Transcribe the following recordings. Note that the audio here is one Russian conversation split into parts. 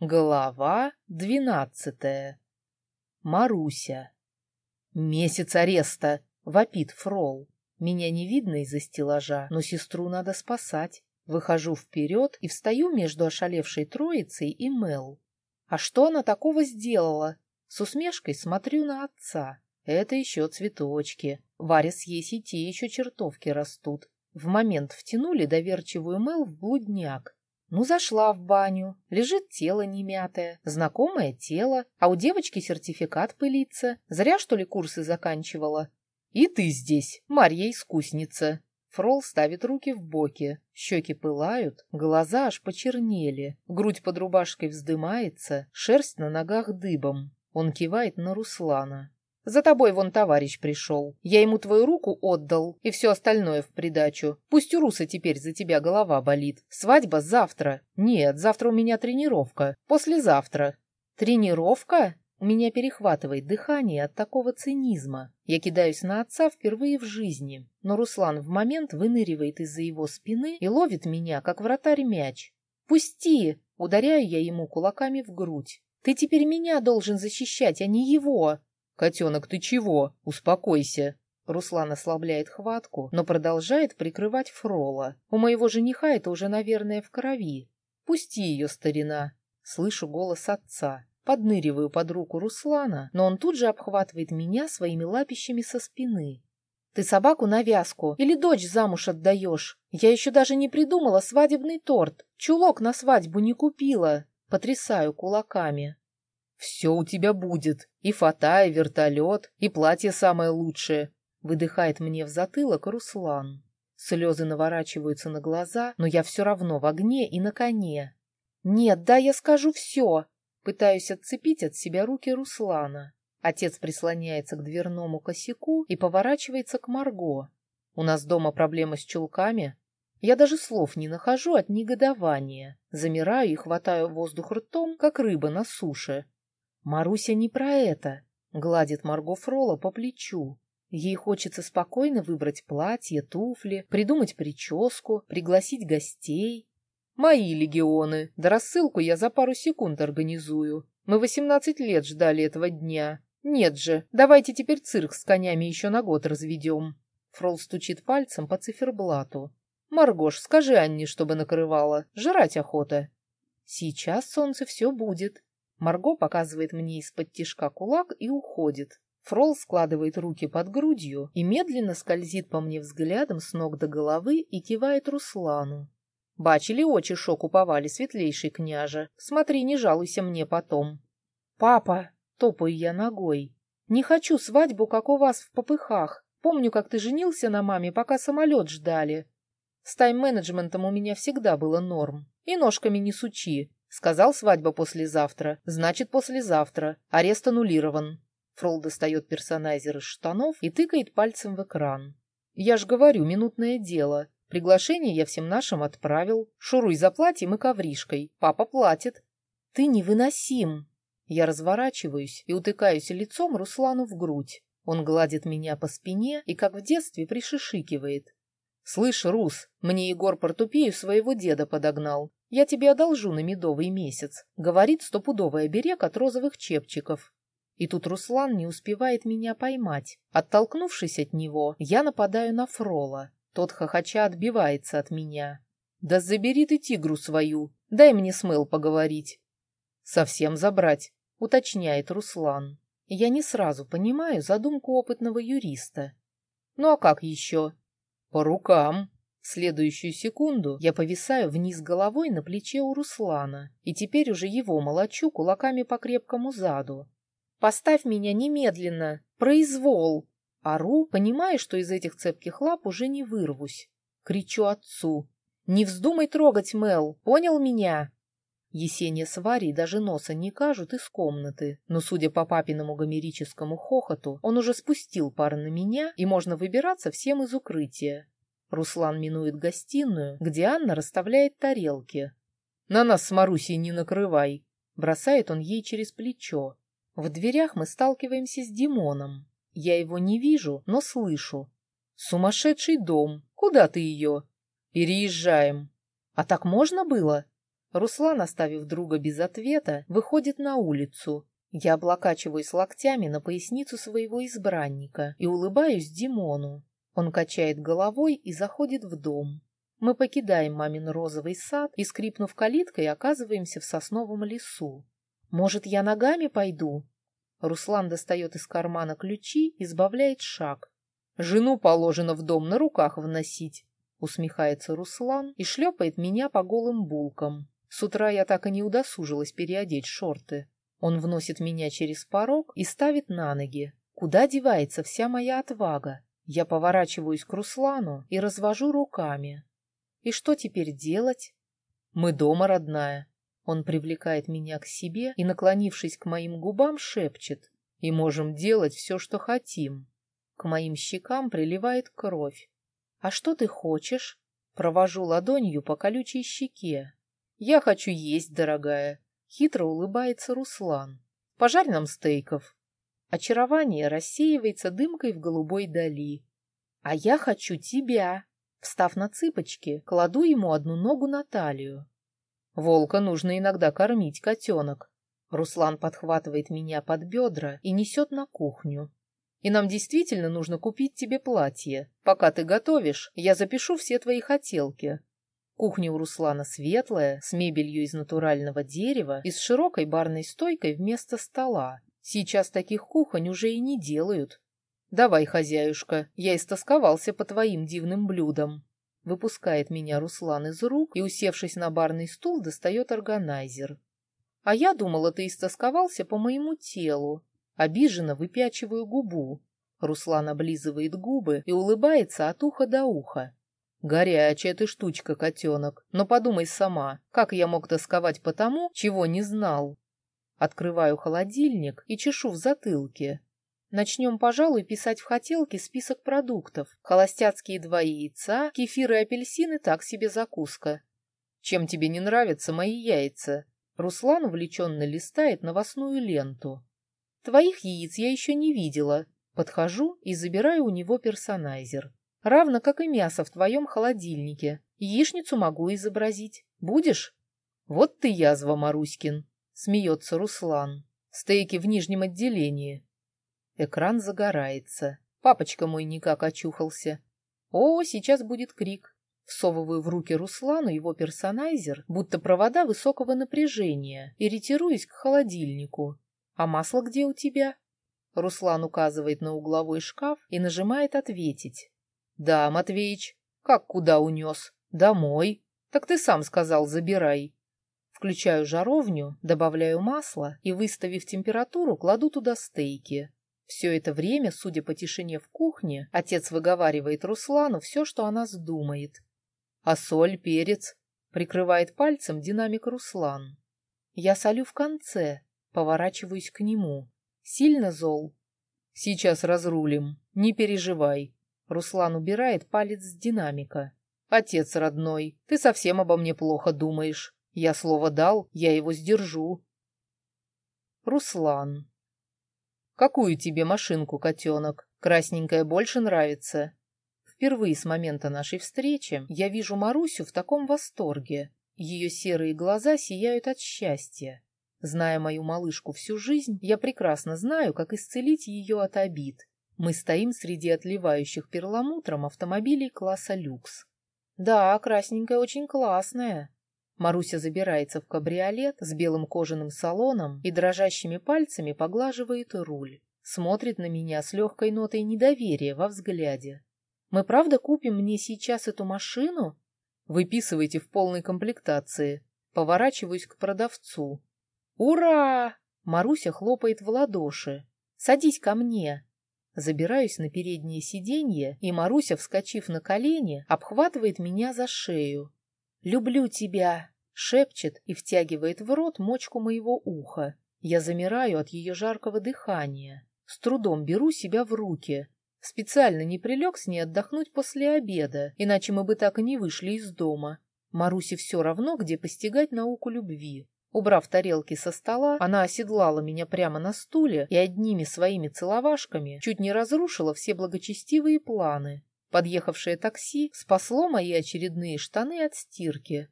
Глава двенадцатая. Маруся. «Месяц ареста!» — вопит Фрол. Меня не видно из-за стеллажа, но сестру надо спасать. Выхожу вперед и встаю между ошалевшей троицей и Мел. А что она такого сделала? С усмешкой смотрю на отца. Это еще цветочки. Варя с Есей те еще чертовки растут. В момент втянули доверчивую Мел в блудняк. Ну, зашла в баню, лежит тело немятое, знакомое тело, а у девочки сертификат пылится. Зря, что ли, курсы заканчивала? И ты здесь, Марья-искусница. Фрол ставит руки в боки, щеки пылают, глаза аж почернели, грудь под рубашкой вздымается, шерсть на ногах дыбом. Он кивает на Руслана. За тобой вон товарищ пришел. Я ему твою руку отдал и все остальное в придачу. Пусть у Руса теперь за тебя голова болит. Свадьба завтра. Нет, завтра у меня тренировка. Послезавтра. Тренировка? У меня перехватывает дыхание от такого цинизма. Я кидаюсь на отца впервые в жизни, но Руслан в момент выныривает из-за его спины и ловит меня, как вратарь мяч. «Пусти!» — ударяю я ему кулаками в грудь. «Ты теперь меня должен защищать, а не его!» «Котенок, ты чего? Успокойся!» Руслан ослабляет хватку, но продолжает прикрывать Фрола. У моего жениха это уже, наверное, в крови. «Пусти ее, старина!» Слышу голос отца. Подныриваю под руку Руслана, но он тут же обхватывает меня своими лапищами со спины. «Ты собаку на вязку или дочь замуж отдаешь? Я еще даже не придумала свадебный торт. Чулок на свадьбу не купила!» Потрясаю кулаками. «Все у тебя будет. И фата, и вертолет, и платье самое лучшее», — выдыхает мне в затылок Руслан. Слезы наворачиваются на глаза, но я все равно в огне и на коне. «Нет, да я скажу все!» Пытаюсь отцепить от себя руки Руслана. Отец прислоняется к дверному косяку и поворачивается к Марго. «У нас дома проблемы с чулками?» Я даже слов не нахожу от негодования. Замираю и хватаю воздух ртом, как рыба на суше. Маруся не про это. Гладит Марго Фрола по плечу. Ей хочется спокойно выбрать платье, туфли, придумать прическу, пригласить гостей. Мои легионы. Да рассылку я за пару секунд организую. Мы восемнадцать лет ждали этого дня. Нет же, давайте теперь цирк с конями еще на год разведем. Фрол стучит пальцем по циферблату. Маргош, скажи Анне, чтобы накрывала. Жрать охота. Сейчас солнце все будет. Марго показывает мне из-под тишка кулак и уходит. Фрол складывает руки под грудью и медленно скользит по мне взглядом с ног до головы и кивает Руслану. Бачили очи шок уповали, светлейший княже. Смотри, не жалуйся мне потом. Папа, топаю я ногой. Не хочу свадьбу, как у вас в попыхах. Помню, как ты женился на маме, пока самолет ждали. С тайм-менеджментом у меня всегда было норм. И ножками не сучи. Сказал свадьба послезавтра, значит послезавтра. Арест аннулирован. Фрол достает персонайзер из штанов и тыкает пальцем в экран. Я ж говорю, минутное дело. Приглашение я всем нашим отправил. Шуруй за платьем и ковришкой. Папа платит. Ты невыносим. Я разворачиваюсь и утыкаюсь лицом Руслану в грудь. Он гладит меня по спине и, как в детстве, пришишикивает. «Слышь, Рус, мне Егор портупею своего деда подогнал. Я тебе одолжу на медовый месяц. Говорит стопудовый оберег от розовых чепчиков. И тут Руслан не успевает меня поймать. Оттолкнувшись от него, я нападаю на Фрола. Тот хохоча отбивается от меня. «Да забери ты тигру свою, дай мне с Мэл поговорить». «Совсем забрать», — уточняет Руслан. Я не сразу понимаю задумку опытного юриста. «Ну а как еще?» «По рукам», в следующую секунду я повисаю вниз головой на плече у Руслана, и теперь уже его молочу кулаками по крепкому заду. «Поставь меня немедленно! Произвол!» Ору, понимая, что из этих цепких лап уже не вырвусь. Кричу отцу. «Не вздумай трогать, Мел! Понял меня?» Есения с Варей даже носа не кажут из комнаты, но, судя по папиному гомерическому хохоту, он уже спустил пар на меня, и можно выбираться всем из укрытия. Руслан минует гостиную, где Анна расставляет тарелки. «На нас с Марусей не накрывай!» Бросает он ей через плечо. В дверях мы сталкиваемся с Димоном. Я его не вижу, но слышу. «Сумасшедший дом! Куда ты ее?» «Переезжаем!» «А так можно было?» Руслан, оставив друга без ответа, выходит на улицу. Я облокачиваюсь локтями на поясницу своего избранника и улыбаюсь Димону. Он качает головой и заходит в дом. Мы покидаем мамин розовый сад и, скрипнув калиткой, оказываемся в сосновом лесу. Может, я ногами пойду? Руслан достает из кармана ключи и сбавляет шаг. Жену положено в дом на руках вносить. Усмехается Руслан и шлепает меня по голым булкам. С утра я так и не удосужилась переодеть шорты. Он вносит меня через порог и ставит на ноги. Куда девается вся моя отвага? Я поворачиваюсь к Руслану и развожу руками. И что теперь делать? Мы дома, родная. Он привлекает меня к себе и, наклонившись к моим губам, шепчет. И можем делать все, что хотим. К моим щекам приливает кровь. А что ты хочешь? Провожу ладонью по колючей щеке. Я хочу есть, дорогая. Хитро улыбается Руслан. Пожарь нам стейков. Очарование рассеивается дымкой в голубой дали. А я хочу тебя. Встав на цыпочки, кладу ему одну ногу на талию. Волка нужно иногда кормить, котенок. Руслан подхватывает меня под бедра и несет на кухню. И нам действительно нужно купить тебе платье. Пока ты готовишь, я запишу все твои хотелки. Кухня у Руслана светлая, с мебелью из натурального дерева и с широкой барной стойкой вместо стола. Сейчас таких кухонь уже и не делают. Давай, хозяюшка, я истосковался по твоим дивным блюдам. Выпускает меня Руслан из рук и, усевшись на барный стул, достает органайзер. А я думала, ты истосковался по моему телу. Обиженно выпячиваю губу. Руслан облизывает губы и улыбается от уха до уха. Горячая ты штучка, котенок, но подумай сама, как я мог тосковать по тому, чего не знал. Открываю холодильник и чешу в затылке. Начнем, пожалуй, писать в хотелке список продуктов. Холостяцкие два яйца, кефир и апельсины так себе закуска. Чем тебе не нравятся мои яйца? Руслан увлеченно листает новостную ленту. Твоих яиц я еще не видела. Подхожу и забираю у него персонайзер. Равно как и мясо в твоем холодильнике. Яичницу могу изобразить. Будешь? Вот ты язва, Маруськин. Смеется Руслан. Стейки в нижнем отделении. Экран загорается. Папочка мой никак очухался. О, сейчас будет крик. Всовываю в руки Руслану его персонайзер, будто провода высокого напряжения, и ретируюсь к холодильнику. А масло где у тебя? Руслан указывает на угловой шкаф и нажимает «Ответить». «Да, Матвеич. Как куда унес? Домой. Так ты сам сказал, забирай». Включаю жаровню, добавляю масло и, выставив температуру, кладу туда стейки. Все это время, судя по тишине в кухне, отец выговаривает Руслану все, что о нас думает. А соль, перец? Прикрывает пальцем динамик Руслан. Я солю в конце, поворачиваюсь к нему. Сильно зол. Сейчас разрулим, не переживай. Руслан убирает палец с динамика. Отец родной, ты совсем обо мне плохо думаешь. Я слово дал, я его сдержу. Руслан. «Какую тебе машинку, котенок? Красненькая больше нравится?» Впервые с момента нашей встречи я вижу Марусю в таком восторге. Ее серые глаза сияют от счастья. Зная мою малышку всю жизнь, я прекрасно знаю, как исцелить ее от обид. Мы стоим среди отливающих перламутром автомобилей класса люкс. «Да, красненькая очень классная», Маруся забирается в кабриолет с белым кожаным салоном и дрожащими пальцами поглаживает руль. Смотрит на меня с легкой нотой недоверия во взгляде. «Мы правда купим мне сейчас эту машину?» «Выписывайте в полной комплектации». Поворачиваюсь к продавцу. «Ура!» Маруся хлопает в ладоши. «Садись ко мне!» Забираюсь на переднее сиденье, и Маруся, вскочив на колени, обхватывает меня за шею. «Люблю тебя!» — шепчет и втягивает в рот мочку моего уха. Я замираю от ее жаркого дыхания. С трудом беру себя в руки. Специально не прилег с ней отдохнуть после обеда, иначе мы бы так и не вышли из дома. Марусе все равно, где постигать науку любви. Убрав тарелки со стола, она оседлала меня прямо на стуле и одними своими целовашками чуть не разрушила все благочестивые планы. Подъехавшее такси спасло мои очередные штаны от стирки.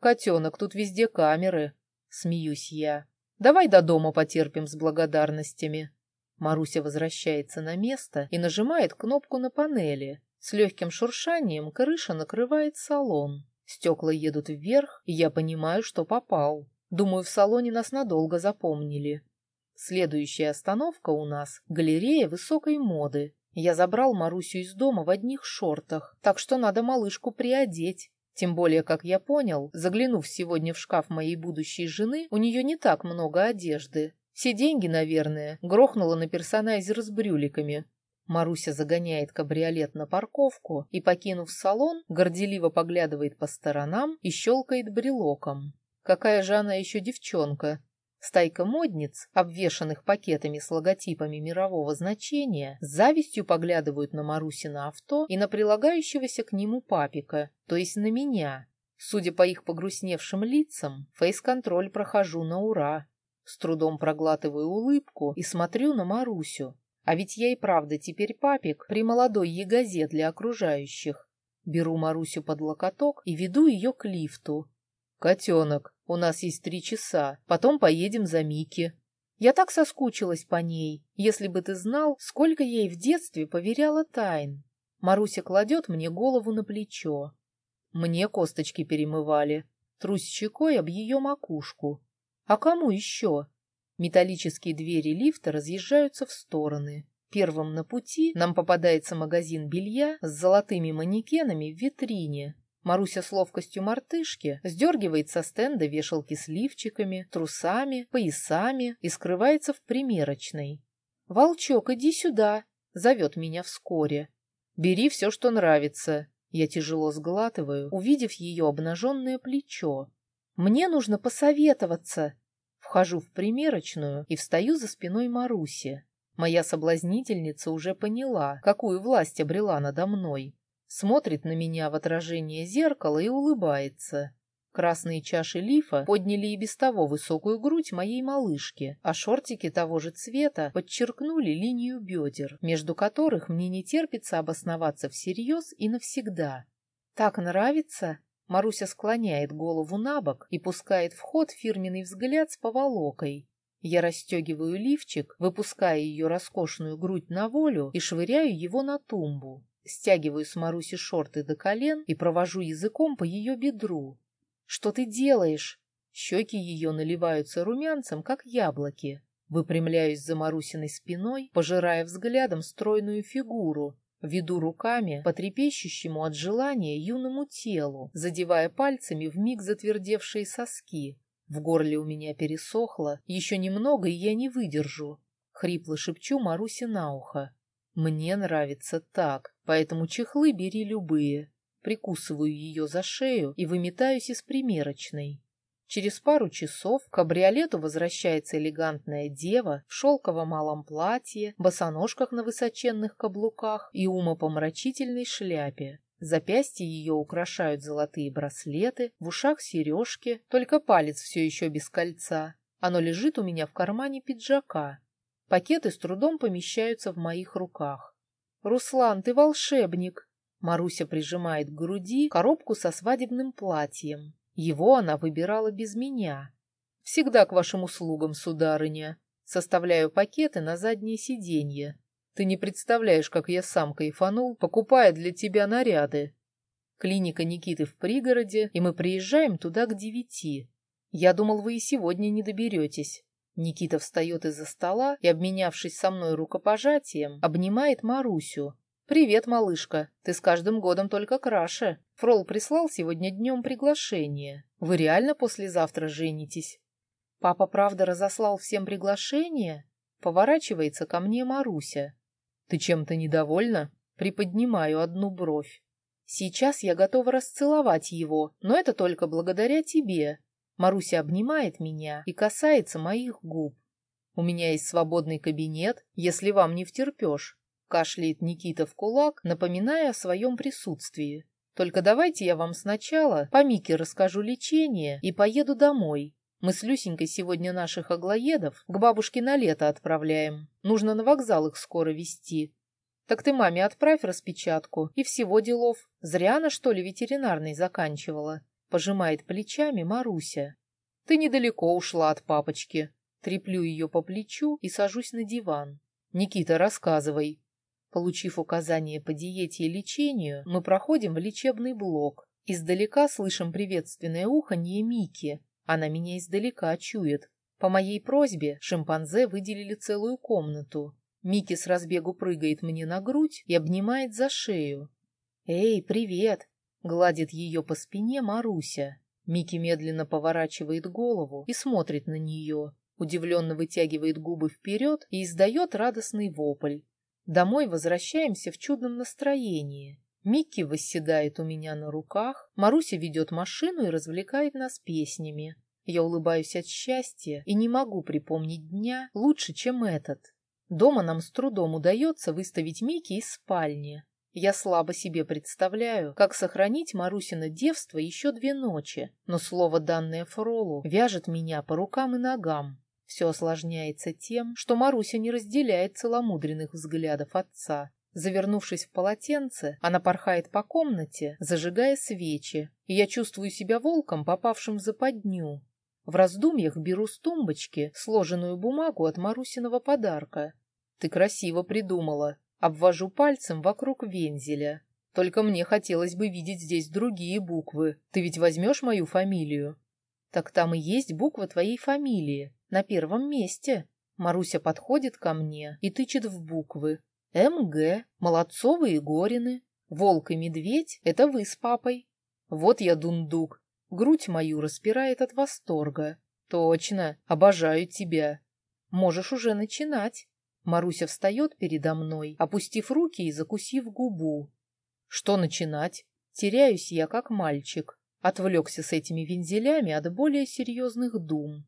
Котенок, тут везде камеры. Смеюсь я. Давай до дома потерпим с благодарностями. Маруся возвращается на место и нажимает кнопку на панели. С легким шуршанием крыша накрывает салон. Стекла едут вверх, и я понимаю, что попал. Думаю, в салоне нас надолго запомнили. Следующая остановка у нас — галерея высокой моды. Я забрал Марусю из дома в одних шортах, так что надо малышку приодеть. Тем более, как я понял, заглянув сегодня в шкаф моей будущей жены, у нее не так много одежды. Все деньги, наверное, грохнула на персонайзер с брюликами. Маруся загоняет кабриолет на парковку и, покинув салон, горделиво поглядывает по сторонам и щелкает брелоком. Какая же она еще девчонка, Стайка модниц, обвешанных пакетами с логотипами мирового значения, с завистью поглядывают на Марусина авто и на прилагающегося к нему папика, то есть на меня. Судя по их погрустневшим лицам, фейс-контроль прохожу на ура. С трудом проглатываю улыбку и смотрю на Марусю. А ведь я и правда теперь папик при молодой ягозе для окружающих. Беру Марусю под локоток и веду ее к лифту. «Котенок, у нас есть три часа, потом поедем за Мики. Я так соскучилась по ней. Если бы ты знал, сколько ей в детстве поверяла тайн. Маруся кладет мне голову на плечо. Мне косточки перемывали. Трусь щекой об ее макушку. А кому еще? Металлические двери лифта разъезжаются в стороны. Первым на пути нам попадается магазин белья с золотыми манекенами в витрине. Маруся с ловкостью мартышки сдергивает со стенда вешалки с лифчиками, трусами, поясами и скрывается в примерочной. «Волчок, иди сюда!» — зовет меня вскоре. «Бери все, что нравится». Я тяжело сглатываю, увидев ее обнаженное плечо. «Мне нужно посоветоваться!» Вхожу в примерочную и встаю за спиной Маруси. Моя соблазнительница уже поняла, какую власть обрела надо мной смотрит на меня в отражение зеркала и улыбается. Красные чаши лифа подняли и без того высокую грудь моей малышки, а шортики того же цвета подчеркнули линию бедер, между которых мне не терпится обосноваться всерьез и навсегда. «Так нравится?» Маруся склоняет голову на бок и пускает в ход фирменный взгляд с поволокой. Я расстегиваю лифчик, выпуская ее роскошную грудь на волю и швыряю его на тумбу. Стягиваю с Маруси шорты до колен и провожу языком по ее бедру. «Что ты делаешь?» Щеки ее наливаются румянцем, как яблоки. Выпрямляюсь за Марусиной спиной, пожирая взглядом стройную фигуру, веду руками по трепещущему от желания юному телу, задевая пальцами в миг затвердевшие соски. В горле у меня пересохло, еще немного, и я не выдержу. Хрипло шепчу Марусе на ухо. Мне нравится так, поэтому чехлы бери любые. Прикусываю ее за шею и выметаюсь из примерочной. Через пару часов к кабриолету возвращается элегантная дева в шелковом малом платье, босоножках на высоченных каблуках и умопомрачительной шляпе. Запястья ее украшают золотые браслеты, в ушах сережки, только палец все еще без кольца. Оно лежит у меня в кармане пиджака, Пакеты с трудом помещаются в моих руках. «Руслан, ты волшебник!» Маруся прижимает к груди коробку со свадебным платьем. Его она выбирала без меня. «Всегда к вашим услугам, сударыня. Составляю пакеты на заднее сиденье. Ты не представляешь, как я сам кайфанул, покупая для тебя наряды. Клиника Никиты в пригороде, и мы приезжаем туда к девяти. Я думал, вы и сегодня не доберетесь. Никита встает из-за стола и, обменявшись со мной рукопожатием, обнимает Марусю. «Привет, малышка. Ты с каждым годом только краше. Фрол прислал сегодня днем приглашение. Вы реально послезавтра женитесь?» «Папа правда разослал всем приглашение?» Поворачивается ко мне Маруся. «Ты чем-то недовольна?» Приподнимаю одну бровь. «Сейчас я готова расцеловать его, но это только благодаря тебе. Маруся обнимает меня и касается моих губ. У меня есть свободный кабинет, если вам не втерпешь. Кашляет Никита в кулак, напоминая о своем присутствии. Только давайте я вам сначала по Мике расскажу лечение и поеду домой. Мы с Люсенькой сегодня наших аглоедов к бабушке на лето отправляем. Нужно на вокзал их скоро везти. Так ты маме отправь распечатку и всего делов. Зря она, что ли, ветеринарный заканчивала. Пожимает плечами Маруся. Ты недалеко ушла от папочки. Треплю ее по плечу и сажусь на диван. Никита, рассказывай. Получив указание по диете и лечению, мы проходим в лечебный блок. Издалека слышим приветственное уханье Мики. Она меня издалека чует. По моей просьбе шимпанзе выделили целую комнату. Мики с разбегу прыгает мне на грудь и обнимает за шею. «Эй, привет!» — гладит ее по спине Маруся. Мики медленно поворачивает голову и смотрит на нее, удивленно вытягивает губы вперед и издает радостный вопль. Домой возвращаемся в чудном настроении. Микки восседает у меня на руках, Маруся ведет машину и развлекает нас песнями. Я улыбаюсь от счастья и не могу припомнить дня лучше, чем этот. Дома нам с трудом удается выставить Микки из спальни. Я слабо себе представляю, как сохранить Марусина девство еще две ночи, но слово, данное Фролу, вяжет меня по рукам и ногам. Все осложняется тем, что Маруся не разделяет целомудренных взглядов отца. Завернувшись в полотенце, она порхает по комнате, зажигая свечи, и я чувствую себя волком, попавшим в западню. В раздумьях беру с тумбочки сложенную бумагу от Марусиного подарка. Ты красиво придумала. Обвожу пальцем вокруг вензеля. Только мне хотелось бы видеть здесь другие буквы. Ты ведь возьмешь мою фамилию? Так там и есть буква твоей фамилии. На первом месте. Маруся подходит ко мне и тычет в буквы. МГ, Молодцовы и Горины. Волк и медведь — это вы с папой. Вот я дундук, Грудь мою распирает от восторга. Точно, обожаю тебя. Можешь уже начинать. Маруся встает передо мной, опустив руки и закусив губу. Что начинать? Теряюсь я, как мальчик. Отвлекся с этими вензелями от более серьезных дум.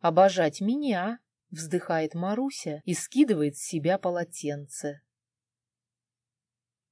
«Обожать меня!» — вздыхает Маруся и скидывает с себя полотенце.